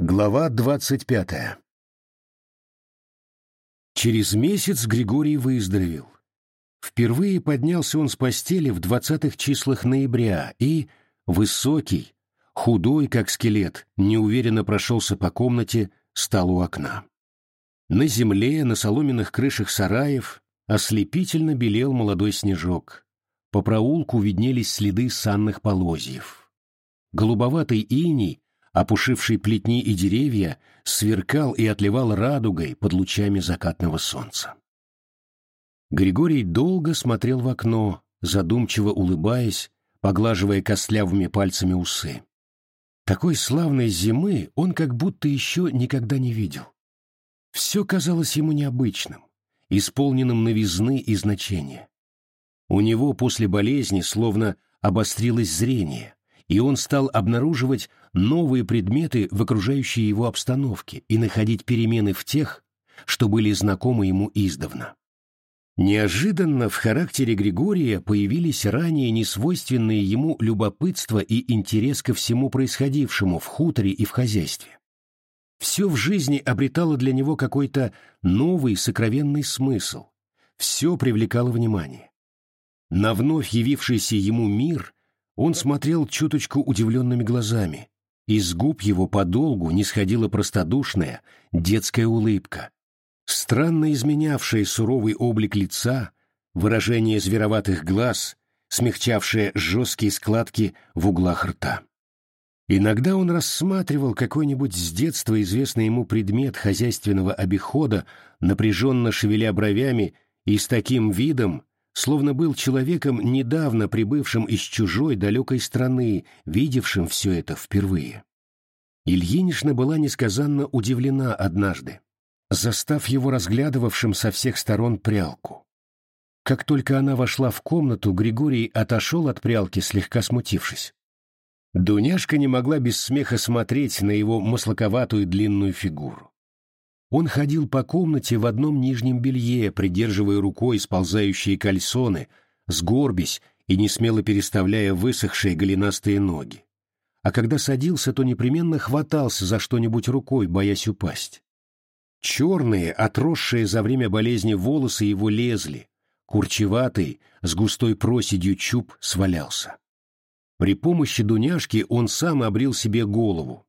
Глава двадцать пятая Через месяц Григорий выздоровел. Впервые поднялся он с постели в двадцатых числах ноября и, высокий, худой, как скелет, неуверенно прошелся по комнате, стал у окна. На земле, на соломенных крышах сараев, ослепительно белел молодой снежок. По проулку виднелись следы санных полозьев. Голубоватый иней опушивший плетни и деревья, сверкал и отливал радугой под лучами закатного солнца. Григорий долго смотрел в окно, задумчиво улыбаясь, поглаживая костлявыми пальцами усы. Такой славной зимы он как будто еще никогда не видел. Все казалось ему необычным, исполненным новизны и значения. У него после болезни словно обострилось зрение, и он стал обнаруживать новые предметы в окружающей его обстановке и находить перемены в тех, что были знакомы ему издавна. Неожиданно в характере Григория появились ранее несвойственные ему любопытство и интерес ко всему происходившему в хуторе и в хозяйстве. Все в жизни обретало для него какой-то новый сокровенный смысл, все привлекало внимание. На вновь явившийся ему мир он смотрел чуточку удивленными глазами. Из губ его подолгу не сходила простодушная детская улыбка. Странно изменявшая суровый облик лица, выражение звероватых глаз, смягчавшее жесткие складки в углах рта. Иногда он рассматривал какой-нибудь с детства известный ему предмет хозяйственного обихода, напряженно шевеля бровями и с таким видом, словно был человеком, недавно прибывшим из чужой далекой страны, видевшим все это впервые. Ильинична была несказанно удивлена однажды, застав его разглядывавшим со всех сторон прялку. Как только она вошла в комнату, Григорий отошел от прялки, слегка смутившись. Дуняшка не могла без смеха смотреть на его маслаковатую длинную фигуру. Он ходил по комнате в одном нижнем белье, придерживая рукой сползающие кальсоны, сгорбясь и не смело переставляя высохшие голенастые ноги. А когда садился, то непременно хватался за что-нибудь рукой, боясь упасть. Черные, отросшие за время болезни волосы его лезли, курчеватый, с густой проседью чуб свалялся. При помощи Дуняшки он сам обрил себе голову,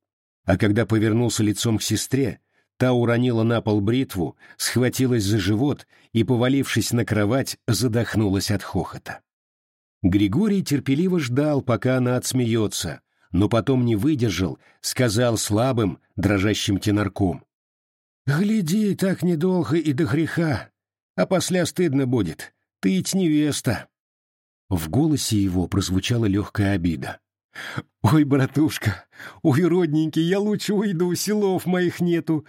а когда повернулся лицом к сестре, Та уронила на пол бритву, схватилась за живот и, повалившись на кровать, задохнулась от хохота. Григорий терпеливо ждал, пока она отсмеется, но потом не выдержал, сказал слабым, дрожащим тенарком. «Гляди, так недолго и до греха, а после стыдно будет. Ты ведь невеста». В голосе его прозвучала легкая обида. «Ой, братушка, ой, родненький, я лучше уйду, селов моих нету.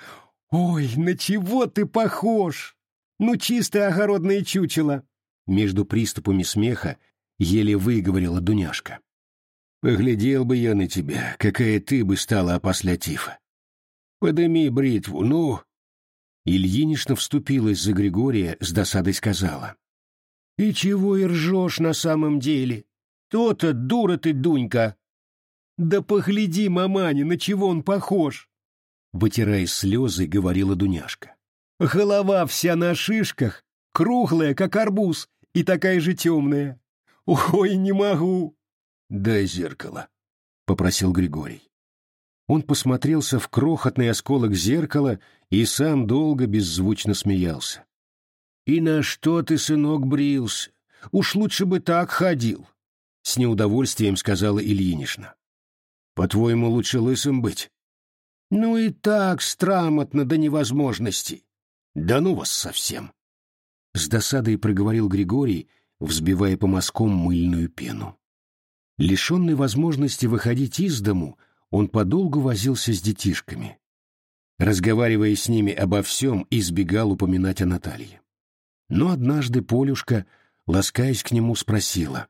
Ой, на чего ты похож? Ну, чистое огородное чучело!» Между приступами смеха еле выговорила Дуняшка. «Поглядел бы я на тебя, какая ты бы стала опосля тифа. Подыми бритву, ну!» Ильинична вступилась за Григория, с досадой сказала. «И чего и ржешь на самом деле? То-то дура ты, Дунька!» «Да погляди, маманя, на чего он похож!» Вытирая слезы, говорила Дуняшка. «Голова вся на шишках, круглая, как арбуз, и такая же темная. Ой, не могу!» «Дай зеркало», — попросил Григорий. Он посмотрелся в крохотный осколок зеркала и сам долго беззвучно смеялся. «И на что ты, сынок, брился? Уж лучше бы так ходил», — с неудовольствием сказала Ильинишна. По-твоему, лучше лысым быть? Ну и так страмотно до невозможности. Да ну вас совсем. С досадой проговорил Григорий, взбивая по мазкам мыльную пену. Лишенный возможности выходить из дому, он подолгу возился с детишками. Разговаривая с ними обо всем, избегал упоминать о Наталье. Но однажды Полюшка, ласкаясь к нему, спросила.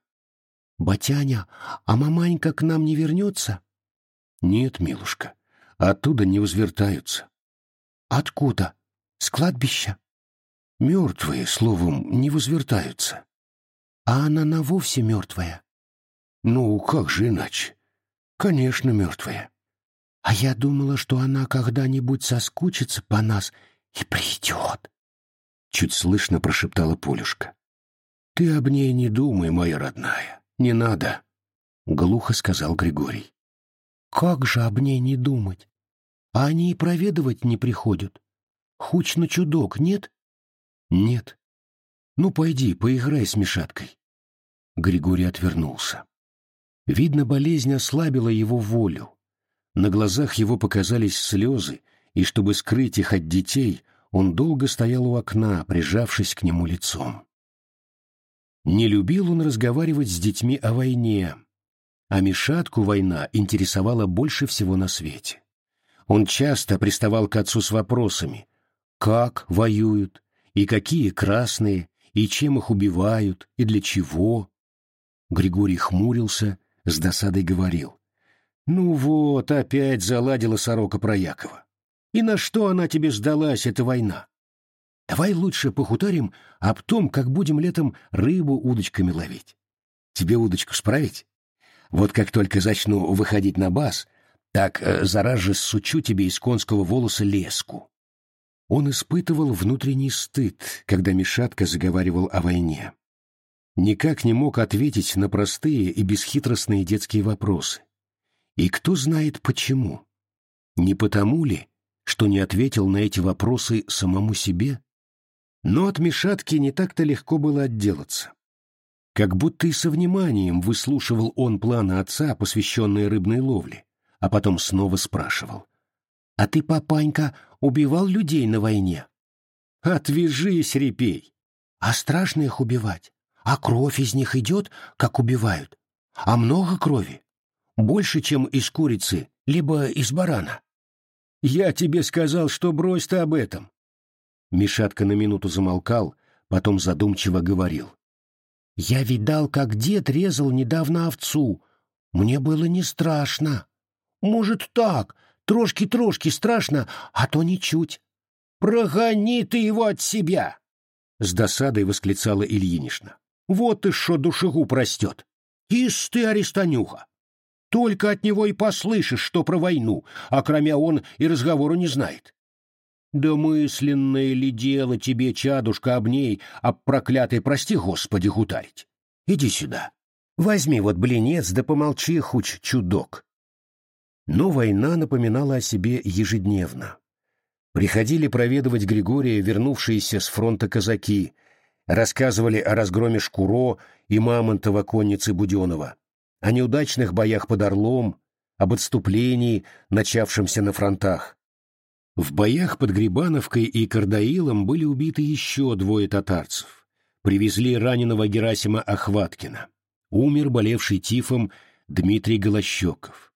«Батяня, а маманька к нам не вернется?» Нет, милушка, оттуда не возвертаются. Откуда? С кладбища? Мертвые, словом, не возвертаются. А она на вовсе мертвая? Ну, как же иначе? Конечно, мертвая. А я думала, что она когда-нибудь соскучится по нас и придет. Чуть слышно прошептала Полюшка. Ты об ней не думай, моя родная. Не надо, глухо сказал Григорий. Как же об ней не думать? А они и проведывать не приходят. Хуч на чудок, нет? Нет. Ну, пойди, поиграй с Мишаткой. Григорий отвернулся. Видно, болезнь ослабила его волю. На глазах его показались слезы, и чтобы скрыть их от детей, он долго стоял у окна, прижавшись к нему лицом. Не любил он разговаривать с детьми о войне, а Мишатку война интересовала больше всего на свете. Он часто приставал к отцу с вопросами, как воюют, и какие красные, и чем их убивают, и для чего. Григорий хмурился, с досадой говорил. «Ну вот, опять заладила сорока про Якова. И на что она тебе сдалась, эта война? Давай лучше похутарим об том, как будем летом рыбу удочками ловить. Тебе удочку справить? Вот как только начну выходить на бас, так э, зараз же сучу тебе из конского волоса леску. Он испытывал внутренний стыд, когда Мишатка заговаривал о войне. Никак не мог ответить на простые и бесхитростные детские вопросы. И кто знает почему? Не потому ли, что не ответил на эти вопросы самому себе? Но от Мишатки не так-то легко было отделаться. Как будто и со вниманием выслушивал он планы отца, посвященные рыбной ловле, а потом снова спрашивал. «А ты, папанька, убивал людей на войне?» «Отвяжись, репей!» «А страшно их убивать? А кровь из них идет, как убивают? А много крови? Больше, чем из курицы, либо из барана?» «Я тебе сказал, что брось ты об этом!» Мишатка на минуту замолкал, потом задумчиво говорил. «Я видал, как дед резал недавно овцу. Мне было не страшно. Может, так, трошки-трошки страшно, а то ничуть. Прогони ты его от себя!» С досадой восклицала Ильинишна. «Вот и шо душегуб растет! Ишь ты, Арестанюха! Только от него и послышишь, что про войну, а кроме он и разговору не знает. Да мысленное ли дело тебе, чадушка, об ней, об проклятой, прости господи, гутарить? Иди сюда. Возьми вот блинец, да помолчи, хуч чудок. Но война напоминала о себе ежедневно. Приходили проведывать Григория вернувшиеся с фронта казаки, рассказывали о разгроме Шкуро и Мамонтова конницы Буденова, о неудачных боях под Орлом, об отступлении, начавшемся на фронтах. В боях под Грибановкой и Кардаилом были убиты еще двое татарцев. Привезли раненого Герасима Охваткина. Умер болевший тифом Дмитрий Голощеков.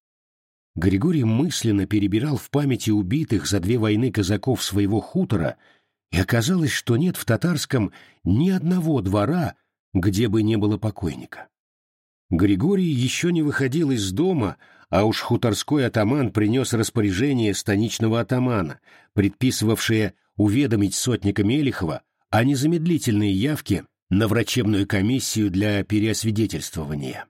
Григорий мысленно перебирал в памяти убитых за две войны казаков своего хутора, и оказалось, что нет в татарском ни одного двора, где бы не было покойника. Григорий еще не выходил из дома, а уж хуторской атаман принес распоряжение станичного атамана, предписывавшее уведомить сотника Мелихова о незамедлительной явке на врачебную комиссию для переосвидетельствования.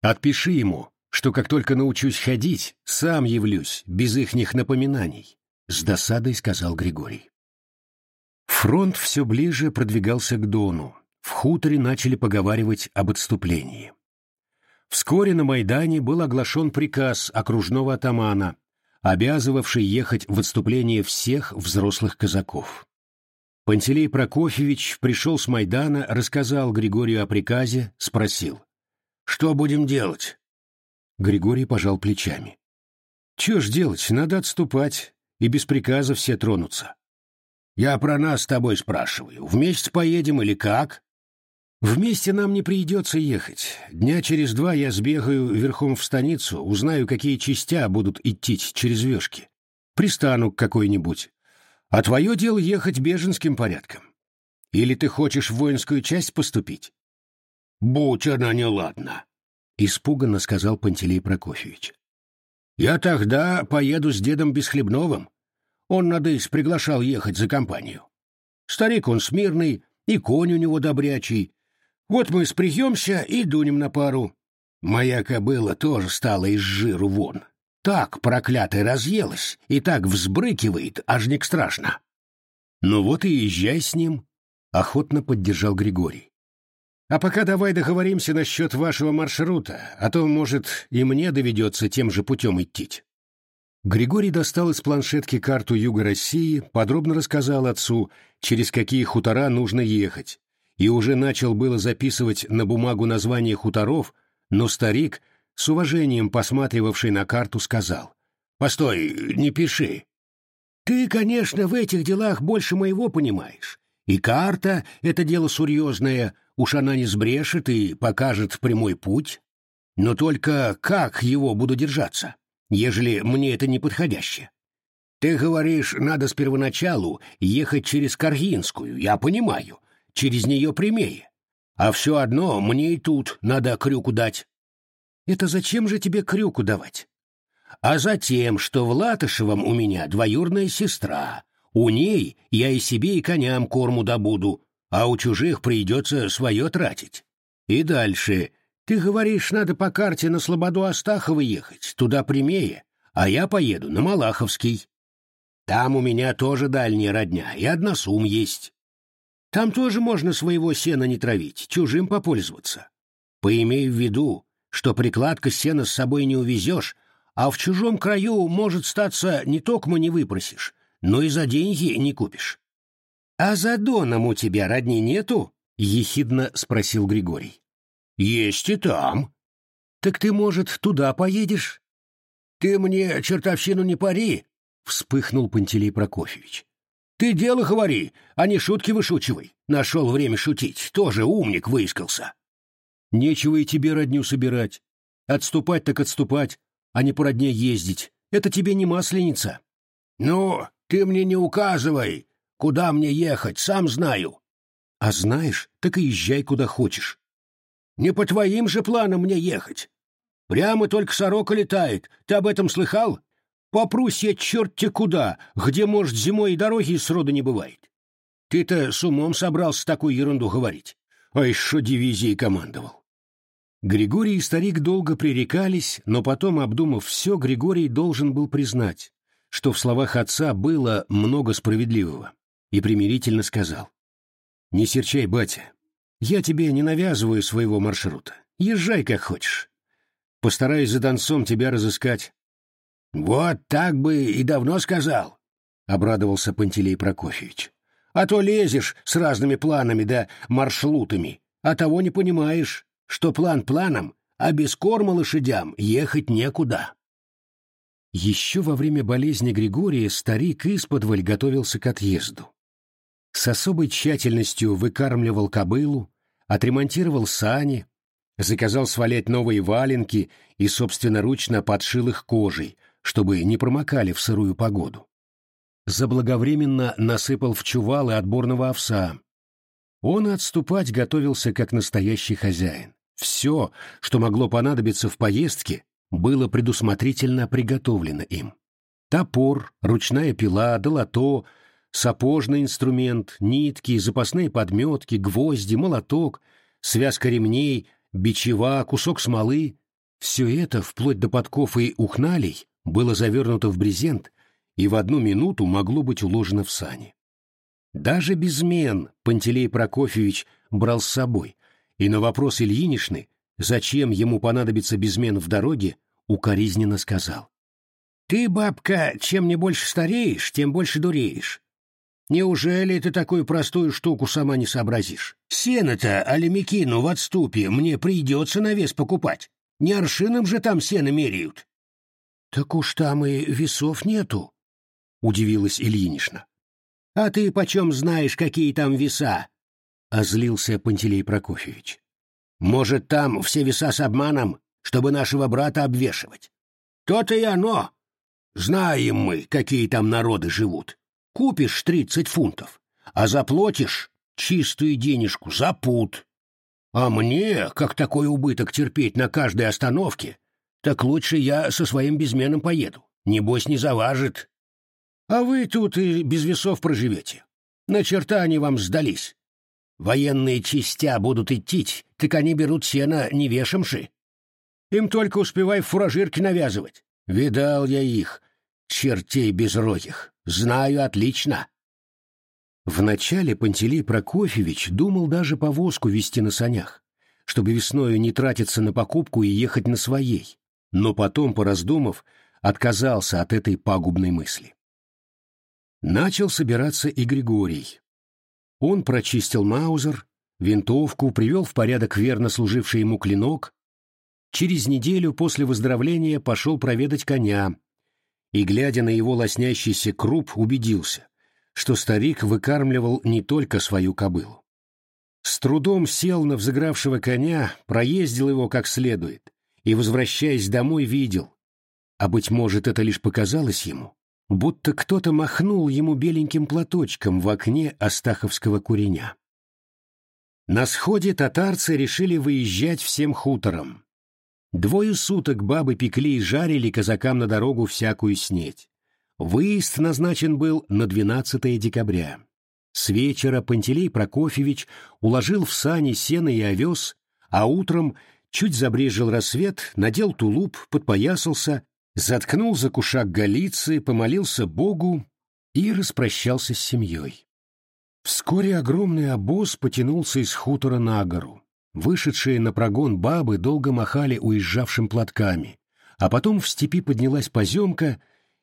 «Отпиши ему, что как только научусь ходить, сам явлюсь, без ихних напоминаний», — с досадой сказал Григорий. Фронт все ближе продвигался к Дону. В хуторе начали поговаривать об отступлении. Вскоре на Майдане был оглашен приказ окружного атамана, обязывавший ехать в отступление всех взрослых казаков. Пантелей Прокофьевич пришел с Майдана, рассказал Григорию о приказе, спросил. «Что будем делать?» Григорий пожал плечами. «Чего ж делать, надо отступать, и без приказа все тронутся». «Я про нас с тобой спрашиваю. Вместе поедем или как?» «Вместе нам не придется ехать. Дня через два я сбегаю верхом в станицу, узнаю, какие частя будут идти через вешки. Пристану к какой-нибудь. А твое дело ехать беженским порядком. Или ты хочешь в воинскую часть поступить?» «Будь она неладна», — испуганно сказал Пантелей Прокофьевич. «Я тогда поеду с дедом Бесхлебновым. Он, надысь, приглашал ехать за компанию. Старик он смирный, и конь у него добрячий. Вот мы спрягемся и дунем на пару. Моя кобыла тоже стала из жиру вон. так проклятый разъелась и так взбрыкивает, аж не страшно. Ну вот и езжай с ним, — охотно поддержал Григорий. А пока давай договоримся насчет вашего маршрута, а то, может, и мне доведется тем же путем идти. Григорий достал из планшетки карту Юга России, подробно рассказал отцу, через какие хутора нужно ехать, и уже начал было записывать на бумагу названия хуторов, но старик, с уважением посматривавший на карту, сказал, «Постой, не пиши. Ты, конечно, в этих делах больше моего понимаешь, и карта — это дело серьезное, уж она не сбрешет и покажет прямой путь, но только как его буду держаться?» ежели мне это не подходяще. Ты говоришь, надо с первоначалу ехать через Каргинскую, я понимаю, через нее прямее. А все одно мне и тут надо крюку дать. Это зачем же тебе крюку давать? А затем, что в Латышевом у меня двоюрная сестра. У ней я и себе, и коням корму добуду, а у чужих придется свое тратить. И дальше ты говоришь, надо по карте на Слободу Астахова ехать, туда прямее, а я поеду на Малаховский. Там у меня тоже дальняя родня, и односум есть. Там тоже можно своего сена не травить, чужим попользоваться. Поимей в виду, что прикладка сена с собой не увезешь, а в чужом краю, может, статься, не только не выпросишь, но и за деньги не купишь. — А за доном у тебя родни нету? — ехидно спросил Григорий. Есть и там. Так ты, может, туда поедешь? Ты мне чертовщину не пари, вспыхнул Пантелей Прокофьевич. Ты дело говори, а не шутки вышучивай. Нашел время шутить, тоже умник выискался. Нечего и тебе родню собирать. Отступать так отступать, а не по родне ездить. Это тебе не масленица. Ну, ты мне не указывай, куда мне ехать, сам знаю. А знаешь, так и езжай куда хочешь. Не по твоим же планам мне ехать. Прямо только сорока летает. Ты об этом слыхал? Попрусь я черт-те куда, где, может, зимой и дороги сроду не бывает. Ты-то с умом собрался такую ерунду говорить. А еще дивизией командовал. Григорий и старик долго пререкались, но потом, обдумав все, Григорий должен был признать, что в словах отца было много справедливого, и примирительно сказал. «Не серчай, батя, я тебе не навязываю своего маршрута. Езжай как хочешь. Постараюсь за донцом тебя разыскать. — Вот так бы и давно сказал, — обрадовался Пантелей Прокофьевич. — А то лезешь с разными планами да маршрутами, а того не понимаешь, что план планом, а без корма лошадям ехать некуда. Еще во время болезни Григория старик исподволь готовился к отъезду с особой тщательностью выкармливал кобылу, отремонтировал сани, заказал свалять новые валенки и собственноручно подшил их кожей, чтобы не промокали в сырую погоду. Заблаговременно насыпал в чувалы отборного овса. Он отступать готовился как настоящий хозяин. Все, что могло понадобиться в поездке, было предусмотрительно приготовлено им. Топор, ручная пила, долото, сапожный инструмент, нитки, запасные подметки, гвозди, молоток, связка ремней, бичева, кусок смолы — все это, вплоть до подков и ухналей, было завернуто в брезент и в одну минуту могло быть уложено в сани. Даже безмен Пантелей Прокофьевич брал с собой, и на вопрос Ильинишны, зачем ему понадобится безмен в дороге, укоризненно сказал. «Ты, бабка, чем не больше стареешь, тем больше дуреешь. Неужели ты такую простую штуку сама не сообразишь? Сено-то, алимикину в отступе, мне придется на вес покупать. Не аршином же там сено меряют. — Так уж там и весов нету, — удивилась Ильинична. — А ты почем знаешь, какие там веса? — озлился Пантелей Прокофьевич. — Может, там все веса с обманом, чтобы нашего брата обвешивать? То-то и оно. Знаем мы, какие там народы живут. Купишь тридцать фунтов, а заплатишь чистую денежку за пут. А мне, как такой убыток терпеть на каждой остановке, так лучше я со своим безменом поеду. Небось, не заважит. А вы тут и без весов проживете. На черта они вам сдались. Военные частя будут идти, так они берут сено не вешамши. Им только успевай фуражирки навязывать. Видал я их, чертей безрогих. Знаю отлично. Вначале Пантелей Прокофьевич думал даже повозку вести на санях, чтобы весною не тратиться на покупку и ехать на своей, но потом, пораздумав, отказался от этой пагубной мысли. Начал собираться и Григорий. Он прочистил маузер, винтовку, привел в порядок верно служивший ему клинок, через неделю после выздоровления пошел проведать коня, и, глядя на его лоснящийся круп, убедился, что старик выкармливал не только свою кобылу. С трудом сел на взыгравшего коня, проездил его как следует, и, возвращаясь домой, видел, а, быть может, это лишь показалось ему, будто кто-то махнул ему беленьким платочком в окне Астаховского куреня. На сходе татарцы решили выезжать всем хутором. Двое суток бабы пекли и жарили казакам на дорогу всякую снеть. Выезд назначен был на 12 декабря. С вечера Пантелей Прокофьевич уложил в сани сено и овес, а утром чуть забрежил рассвет, надел тулуп, подпоясался заткнул за кушак голицы, помолился Богу и распрощался с семьей. Вскоре огромный обоз потянулся из хутора на гору. Вышедшие на прогон бабы долго махали уезжавшим платками, а потом в степи поднялась поземка,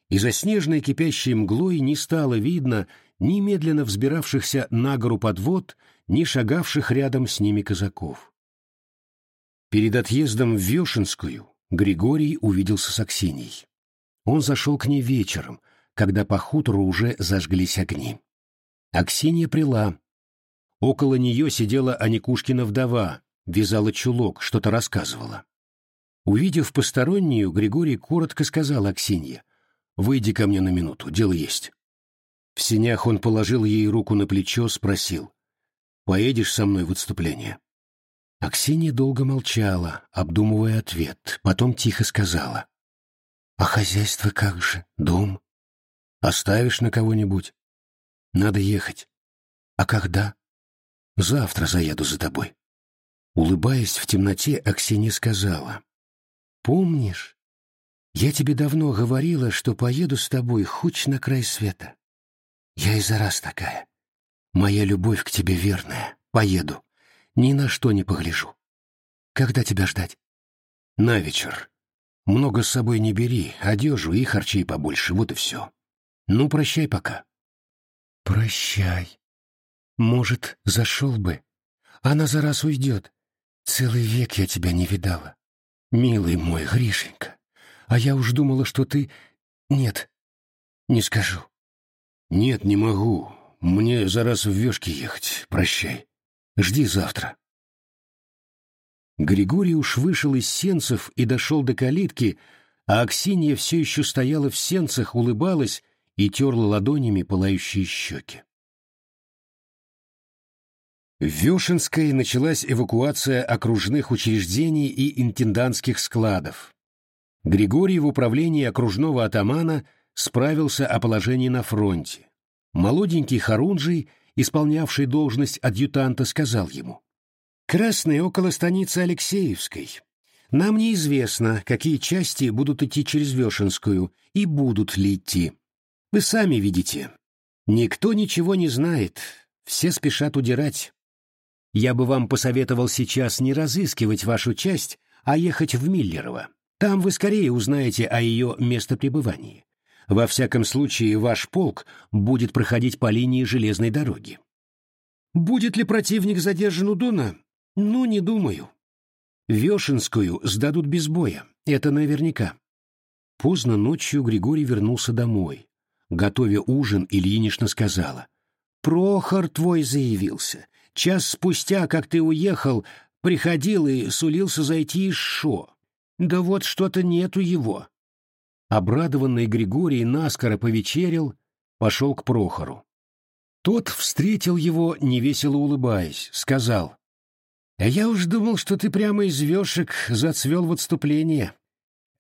и за снежной кипящей мглой не стало видно ни медленно взбиравшихся на гору подвод, ни шагавших рядом с ними казаков. Перед отъездом в Вешенскую Григорий увиделся с Аксиньей. Он зашел к ней вечером, когда по хутору уже зажглись огни. Аксинья прила. Около нее сидела Аникушкина вдова, вязала чулок, что-то рассказывала. Увидев постороннюю, Григорий коротко сказал Аксинье, «Выйди ко мне на минуту, дело есть». В синях он положил ей руку на плечо, спросил, «Поедешь со мной в отступление?» Аксинья долго молчала, обдумывая ответ, потом тихо сказала. — А хозяйство как же? Дом? Оставишь на кого-нибудь? Надо ехать. А когда? Завтра заеду за тобой. Улыбаясь в темноте, Аксинья сказала. — Помнишь? Я тебе давно говорила, что поеду с тобой хоть на край света. Я и за раз такая. Моя любовь к тебе верная. Поеду. Ни на что не погляжу. Когда тебя ждать? На вечер. Много с собой не бери, одежу и харчей побольше, вот и все. Ну, прощай пока. Прощай. Может, зашел бы. Она за раз уйдет. Целый век я тебя не видала. Милый мой Гришенька. А я уж думала, что ты... Нет, не скажу. Нет, не могу. Мне за раз в вешке ехать. Прощай. Жди завтра. Григорий уж вышел из сенцев и дошел до калитки, а Аксинья все еще стояла в сенцах, улыбалась и терла ладонями пылающие щеки. В Вешенской началась эвакуация окружных учреждений и интендантских складов. Григорий в управлении окружного атамана справился о положении на фронте. Молоденький Харунжий — исполнявший должность адъютанта, сказал ему. «Красные около станицы Алексеевской. Нам неизвестно, какие части будут идти через Вешенскую и будут ли идти. Вы сами видите. Никто ничего не знает, все спешат удирать. Я бы вам посоветовал сейчас не разыскивать вашу часть, а ехать в Миллерово. Там вы скорее узнаете о ее местопребывании. Во всяком случае, ваш полк будет проходить по линии железной дороги. Будет ли противник задержан у Дона? Ну, не думаю. Вешенскую сдадут без боя, это наверняка. Поздно ночью Григорий вернулся домой. Готовя ужин, Ильинична сказала. «Прохор твой заявился. Час спустя, как ты уехал, приходил и сулился зайти из Шо. Да вот что-то нету его. Обрадованный Григорий наскоро повечерил, пошел к Прохору. Тот встретил его, невесело улыбаясь, сказал, «А я уж думал, что ты прямо из вешек зацвел в отступление.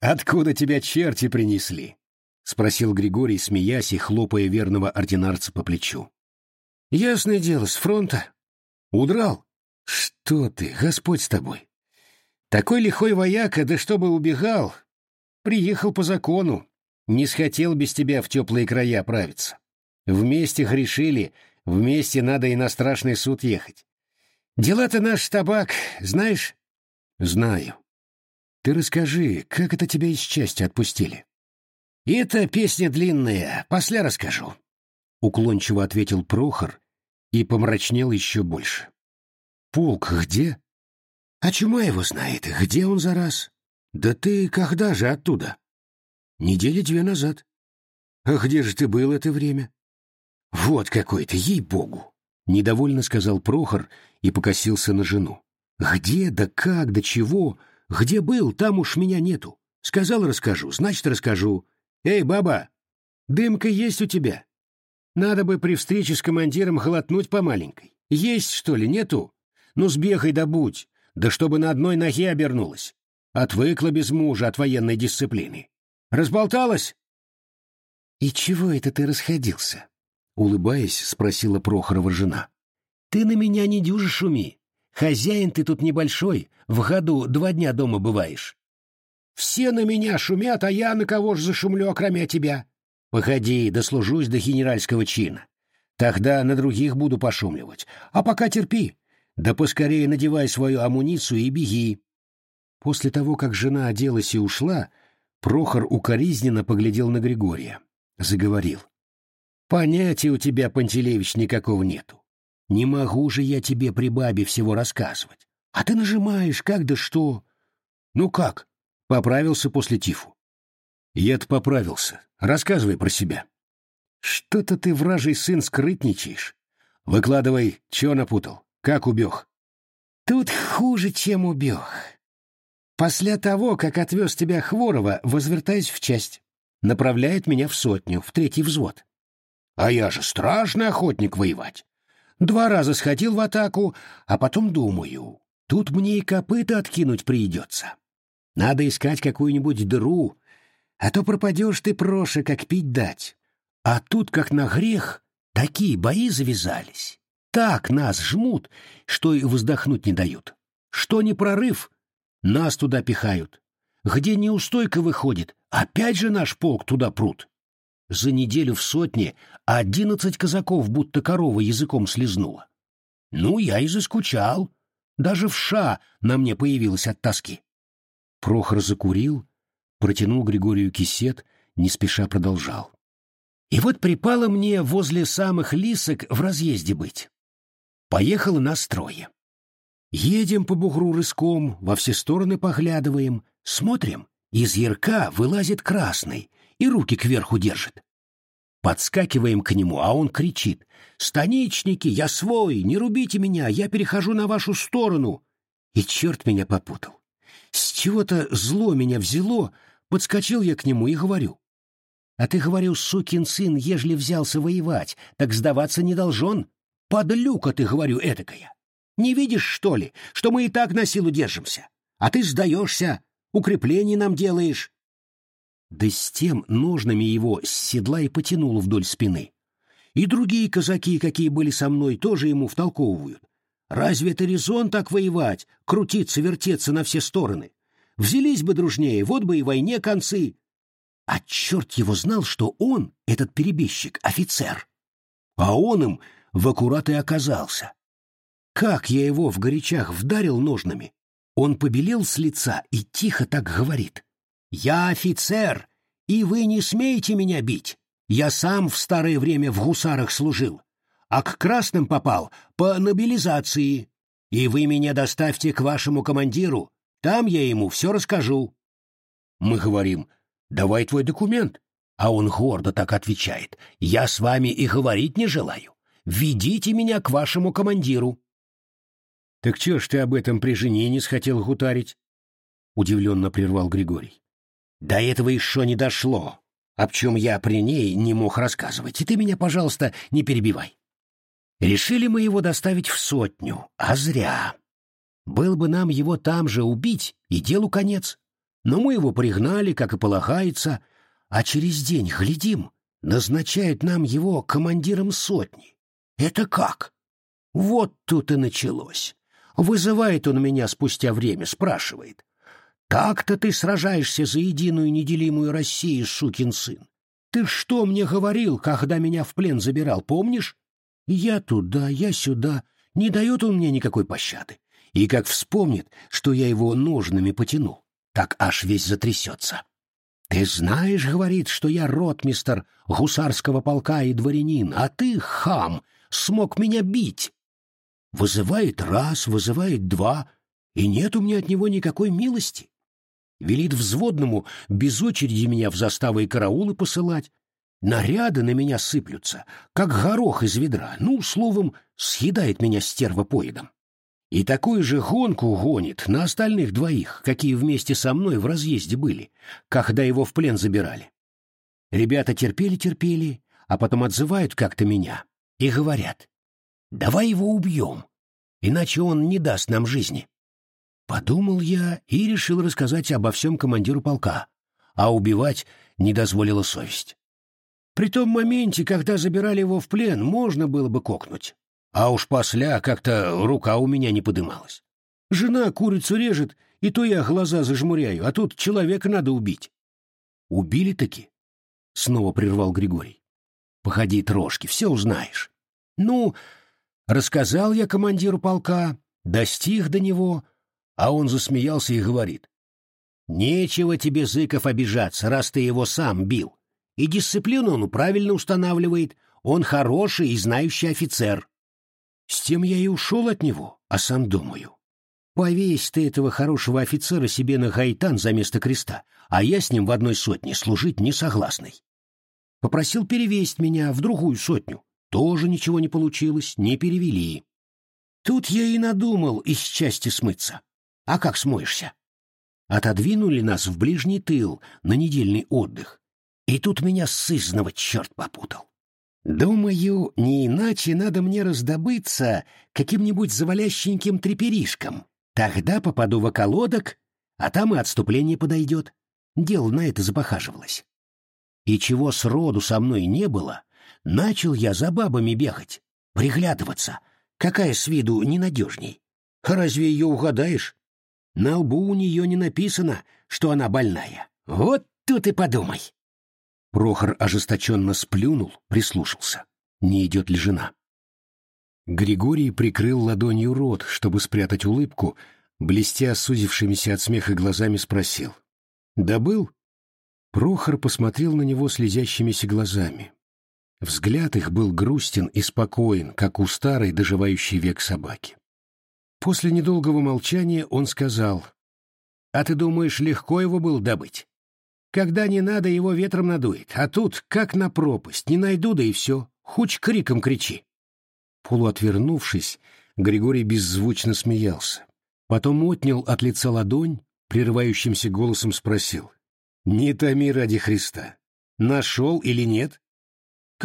Откуда тебя черти принесли?» — спросил Григорий, смеясь и хлопая верного ординарца по плечу. «Ясное дело, с фронта. Удрал? Что ты, Господь с тобой. Такой лихой вояка, да чтобы убегал, Приехал по закону. Не схотел без тебя в теплые края правиться. Вместе грешили, вместе надо и на страшный суд ехать. Дела-то наш табак, знаешь? Знаю. Ты расскажи, как это тебя из части отпустили? Это песня длинная, после расскажу. Уклончиво ответил Прохор и помрачнел еще больше. Полк где? А чума его знает, где он за раз? Да ты когда же оттуда? Недели две назад. А где же ты был это время? Вот какой-то, ей-богу! Недовольно сказал Прохор и покосился на жену. Где, да как, да чего? Где был, там уж меня нету. Сказал, расскажу, значит, расскажу. Эй, баба, дымка есть у тебя? Надо бы при встрече с командиром глотнуть по маленькой. Есть, что ли, нету? Ну, сбегай да будь, да чтобы на одной ноге обернулась. Отвыкла без мужа от военной дисциплины. Разболталась? И чего это ты расходился? Улыбаясь, спросила Прохорова жена. Ты на меня не дюже шуми. Хозяин ты тут небольшой, в году два дня дома бываешь. Все на меня шумят, а я на кого ж зашумлю, окромя тебя? Погоди, дослужусь до генеральского чина. Тогда на других буду пошумливать. А пока терпи. Да поскорее надевай свою амуницию и беги. После того, как жена оделась и ушла, Прохор укоризненно поглядел на Григория. Заговорил. Понятия у тебя, Пантелеевич, никакого нету. Не могу же я тебе при бабе всего рассказывать. А ты нажимаешь, как да что. Ну как, поправился после тифу? Я-то поправился. Рассказывай про себя. Что-то ты, вражий сын, скрытничаешь. Выкладывай, чё напутал, как убег. Тут хуже, чем убег. После того, как отвез тебя Хворова, возвертаюсь в часть. Направляет меня в сотню, в третий взвод. А я же страшный охотник воевать. Два раза сходил в атаку, а потом думаю, тут мне и копыта откинуть придется. Надо искать какую-нибудь дыру, а то пропадешь ты, Проша, как пить дать. А тут, как на грех, такие бои завязались. Так нас жмут, что и вздохнуть не дают. Что не прорыв, нас туда пихают. Где неустойка выходит, опять же наш полк туда прут. За неделю в сотне одиннадцать казаков будто корова языком слезнула. Ну, я и заскучал. Даже вша на мне появилась от тоски. Прохор закурил, протянул Григорию кисет, не спеша продолжал. И вот припало мне возле самых лисок в разъезде быть. Поехало нас трое. Едем по бугру рыском, во все стороны поглядываем, смотрим, из ярка вылазит красный и руки кверху держит. Подскакиваем к нему, а он кричит. «Станичники, я свой, не рубите меня, я перехожу на вашу сторону!» И черт меня попутал. С чего-то зло меня взяло, подскочил я к нему и говорю. «А ты, говорю, сукин сын, ежели взялся воевать, так сдаваться не должен. Подлюка ты, говорю, этакая. Не видишь, что ли, что мы и так на силу держимся? А ты сдаешься, укреплений нам делаешь. Да с тем ножнами его с седла и потянул вдоль спины. И другие казаки, какие были со мной, тоже ему втолковывают. Разве это резон так воевать, крутиться, вертеться на все стороны? Взялись бы дружнее, вот бы и войне концы. А черт его знал, что он, этот перебежчик, офицер. А он им в аккурат и оказался. Как я его в горячах вдарил ножнами, он побелел с лица и тихо так говорит. «Я офицер, и вы не смеете меня бить. Я сам в старое время в гусарах служил, а к красным попал по мобилизации. И вы меня доставьте к вашему командиру, там я ему все расскажу». Мы говорим, «Давай твой документ». А он гордо так отвечает, «Я с вами и говорить не желаю. Ведите меня к вашему командиру». «Так чё ж ты об этом при жене не схотел гутарить?» — удивленно прервал Григорий. «До этого еще не дошло, об чем я при ней не мог рассказывать, и ты меня, пожалуйста, не перебивай. Решили мы его доставить в сотню, а зря. Был бы нам его там же убить, и делу конец. Но мы его пригнали, как и полагается, а через день, глядим, назначают нам его командиром сотни. Это как? Вот тут и началось. Вызывает он меня спустя время, спрашивает. Так-то ты сражаешься за единую неделимую Россию, сукин сын. Ты что мне говорил, когда меня в плен забирал, помнишь? Я туда, я сюда. Не дает он мне никакой пощады. И как вспомнит, что я его ножными потянул, так аж весь затрясется. Ты знаешь, говорит, что я ротмистер гусарского полка и дворянин, а ты, хам, смог меня бить. Вызывает раз, вызывает два, и нет у меня от него никакой милости. Велит взводному без очереди меня в заставы и караулы посылать. Наряды на меня сыплются, как горох из ведра. Ну, словом, съедает меня стерва поедом. И такую же гонку гонит на остальных двоих, какие вместе со мной в разъезде были, когда его в плен забирали. Ребята терпели-терпели, а потом отзывают как-то меня и говорят, «Давай его убьем, иначе он не даст нам жизни». Подумал я и решил рассказать обо всем командиру полка, а убивать не дозволила совесть. При том моменте, когда забирали его в плен, можно было бы кокнуть. А уж после как-то рука у меня не подымалась. Жена курицу режет, и то я глаза зажмуряю, а тут человека надо убить. Убили таки? Снова прервал Григорий. Походи, трошки, все узнаешь. Ну, рассказал я командиру полка, достиг до него, а он засмеялся и говорит. Нечего тебе, Зыков, обижаться, раз ты его сам бил. И дисциплину он правильно устанавливает, он хороший и знающий офицер. С тем я и ушел от него, а сам думаю. Повесь ты этого хорошего офицера себе на гайтан за место креста, а я с ним в одной сотне служить не согласный. Попросил перевесть меня в другую сотню. Тоже ничего не получилось, не перевели. Тут я и надумал из части смыться. А как смоешься? Отодвинули нас в ближний тыл на недельный отдых. И тут меня сызного черт попутал. Думаю, не иначе надо мне раздобыться каким-нибудь завалященьким треперишком. Тогда попаду в околодок, а там и отступление подойдет. Дело на это запохаживалось. И чего сроду со мной не было, начал я за бабами бегать, приглядываться, какая с виду ненадежней. Разве ее угадаешь? На лбу у нее не написано, что она больная. Вот тут и подумай. Прохор ожесточенно сплюнул, прислушался. Не идет ли жена? Григорий прикрыл ладонью рот, чтобы спрятать улыбку, блестя сузившимися от смеха глазами спросил. «Да был?» Прохор посмотрел на него слезящимися глазами. Взгляд их был грустен и спокоен, как у старой доживающей век собаки. После недолгого молчания он сказал, «А ты думаешь, легко его было добыть? Когда не надо, его ветром надует. А тут, как на пропасть, не найду, да и все. Хоть криком кричи. Полуотвернувшись, Григорий беззвучно смеялся. Потом отнял от лица ладонь, прерывающимся голосом спросил. «Не томи ради Христа. Нашел или нет?»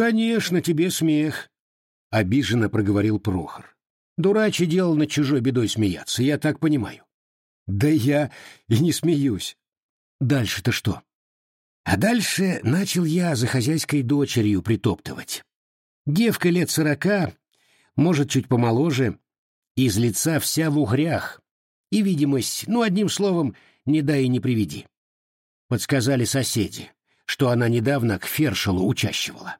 «Конечно, тебе смех», — обиженно проговорил Прохор. «Дурачий дело над чужой бедой смеяться, я так понимаю». «Да я и не смеюсь. Дальше-то что?» А дальше начал я за хозяйской дочерью притоптывать. Девка лет сорока, может, чуть помоложе, из лица вся в угрях, и видимость, ну, одним словом, не дай и не приведи. Подсказали соседи, что она недавно к Фершелу учащивала.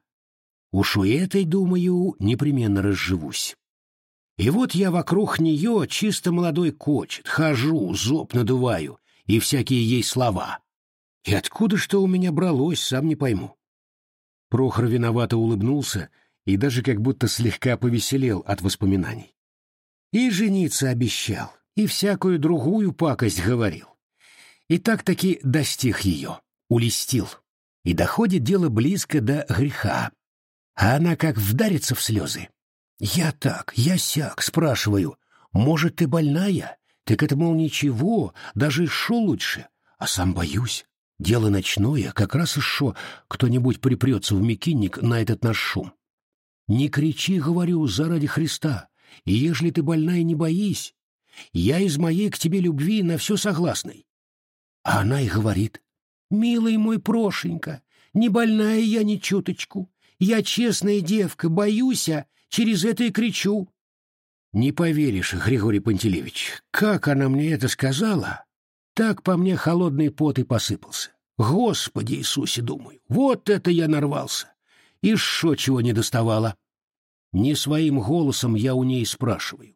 Уж у этой, думаю, непременно разживусь. И вот я вокруг нее чисто молодой кочет, хожу, зоб надуваю, и всякие ей слова. И откуда что у меня бралось, сам не пойму. Прохор виновато улыбнулся и даже как будто слегка повеселел от воспоминаний. И жениться обещал, и всякую другую пакость говорил. И так-таки достиг ее, улестил. И доходит дело близко до греха. А она как вдарится в слезы. Я так, я сяк, спрашиваю, может, ты больная? Так это, мол, ничего, даже шел лучше, а сам боюсь. Дело ночное, как раз и шо кто-нибудь припрется в мекинник на этот наш шум. Не кричи, говорю, заради Христа, и ежели ты больная, не боись. Я из моей к тебе любви на все согласный. А она и говорит, милый мой Прошенька, не больная я ни чуточку. Я честная девка, боюсь, а через это и кричу. Не поверишь, Григорий Пантелеевич, как она мне это сказала? Так по мне холодный пот и посыпался. Господи Иисусе, думаю, вот это я нарвался. И шо чего не доставало. Не своим голосом я у ней спрашиваю.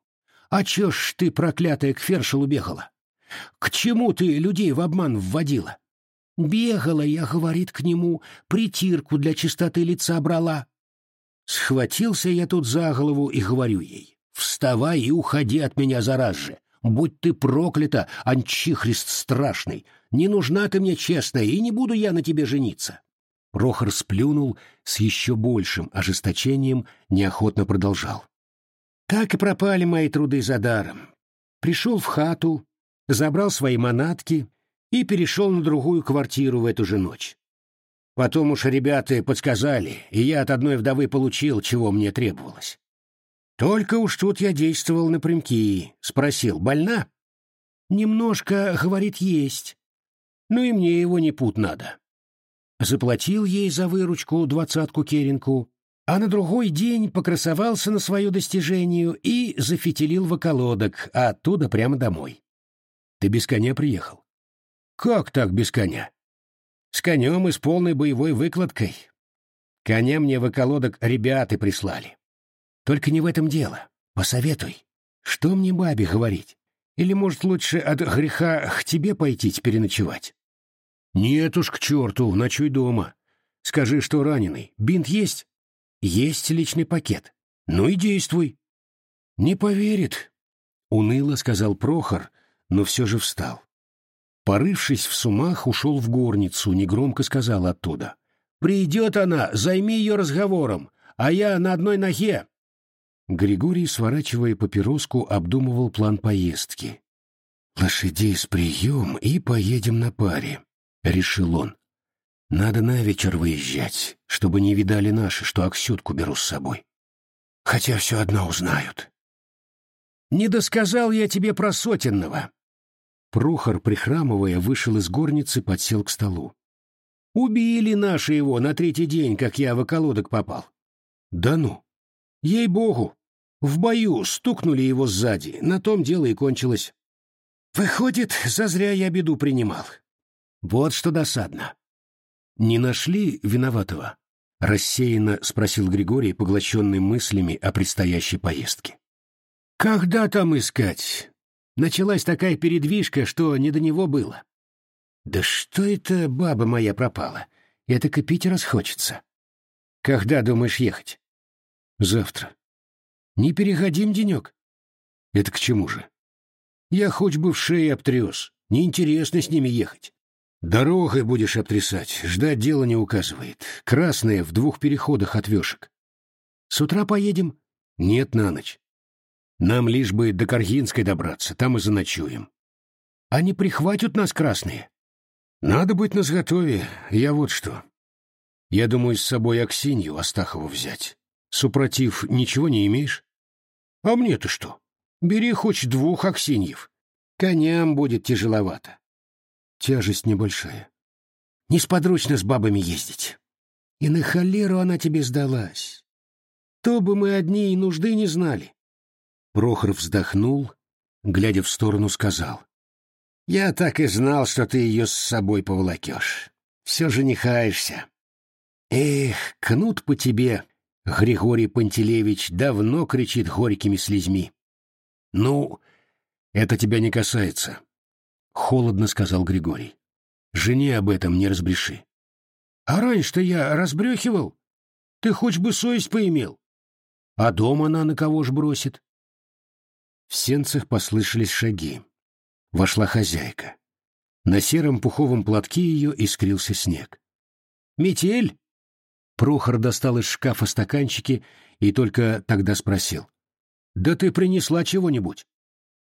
А чё ж ты, проклятая, к Фершелу бегала? К чему ты людей в обман вводила? Бегала я, говорит, к нему, притирку для чистоты лица брала. Схватился я тут за голову и говорю ей, вставай и уходи от меня зараз же. Будь ты проклята, анчихрист страшный, не нужна ты мне честная, и не буду я на тебе жениться. Прохор сплюнул с еще большим ожесточением, неохотно продолжал. Так и пропали мои труды за даром. Пришел в хату, забрал свои манатки и перешел на другую квартиру в эту же ночь. Потом уж ребята подсказали, и я от одной вдовы получил, чего мне требовалось. Только уж тут я действовал напрямки, спросил, больна? Немножко, говорит, есть. Ну и мне его не пут надо. Заплатил ей за выручку двадцатку керенку, а на другой день покрасовался на свое достижение и зафитилил в околодок, а оттуда прямо домой. Ты без коня приехал? Как так без коня? С конем и с полной боевой выкладкой. Коня мне в околодок ребята прислали. Только не в этом дело. Посоветуй. Что мне бабе говорить? Или, может, лучше от греха к тебе пойти переночевать? Нет уж, к черту, ночуй дома. Скажи, что раненый. Бинт есть? Есть личный пакет. Ну и действуй. Не поверит, — уныло сказал Прохор, но все же встал. Порывшись в сумах, ушел в горницу, негромко сказал оттуда. «Придет она, займи ее разговором, а я на одной ноге». Григорий, сворачивая папироску, обдумывал план поездки. «Лошадей с прием и поедем на паре», — решил он. «Надо на вечер выезжать, чтобы не видали наши, что Аксютку беру с собой. Хотя все одно узнают». «Не досказал я тебе про сотенного», Прохор, прихрамывая, вышел из горницы, подсел к столу. «Убили наши его на третий день, как я в околодок попал». «Да ну! Ей-богу! В бою стукнули его сзади, на том дело и кончилось. Выходит, зазря я беду принимал. Вот что досадно». «Не нашли виноватого?» — рассеянно спросил Григорий, поглощенный мыслями о предстоящей поездке. «Когда там искать? Началась такая передвижка, что не до него было. Да что это баба моя пропала? Это копить расхочется. Когда думаешь ехать? Завтра. Не переходим денек. Это к чему же? Я хоть бы в шее обтрес. Неинтересно с ними ехать. Дорогой будешь обтрясать, ждать дело не указывает. Красные в двух переходах от вешек. С утра поедем? Нет, на ночь. Нам лишь бы до Каргинской добраться, там и заночуем. Они прихватят нас, красные. Надо быть наготове, я вот что. Я думаю, с собой Аксинью Астахову взять. Супротив, ничего не имеешь? А мне-то что? Бери хоть двух Аксиньев. Коням будет тяжеловато. Тяжесть небольшая. Несподручно с бабами ездить. И на холеру она тебе сдалась. То бы мы одни и нужды не знали. Прохор вздохнул, глядя в сторону, сказал. «Я так и знал, что ты ее с собой поволокешь. Все женихаешься. Эх, кнут по тебе, Григорий Пантелеевич давно кричит горькими слезьми. Ну, это тебя не касается, — холодно сказал Григорий. Жене об этом не разбреши. А раньше-то я разбрехивал. Ты хоть бы совесть поимел. А дома она на кого ж бросит? В сенцах послышались шаги. Вошла хозяйка. На сером пуховом платке ее искрился снег. «Метель?» Прохор достал из шкафа стаканчики и только тогда спросил. «Да ты принесла чего-нибудь?»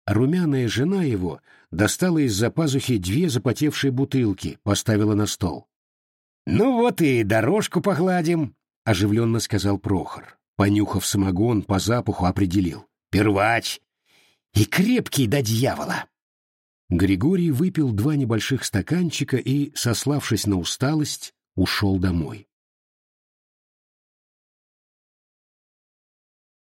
Румяная жена его достала из-за пазухи две запотевшие бутылки, поставила на стол. «Ну вот и дорожку погладим», — оживленно сказал Прохор. Понюхав самогон, по запаху определил. «Первач! И крепкий до дьявола. Григорий выпил два небольших стаканчика и, сославшись на усталость, ушел домой.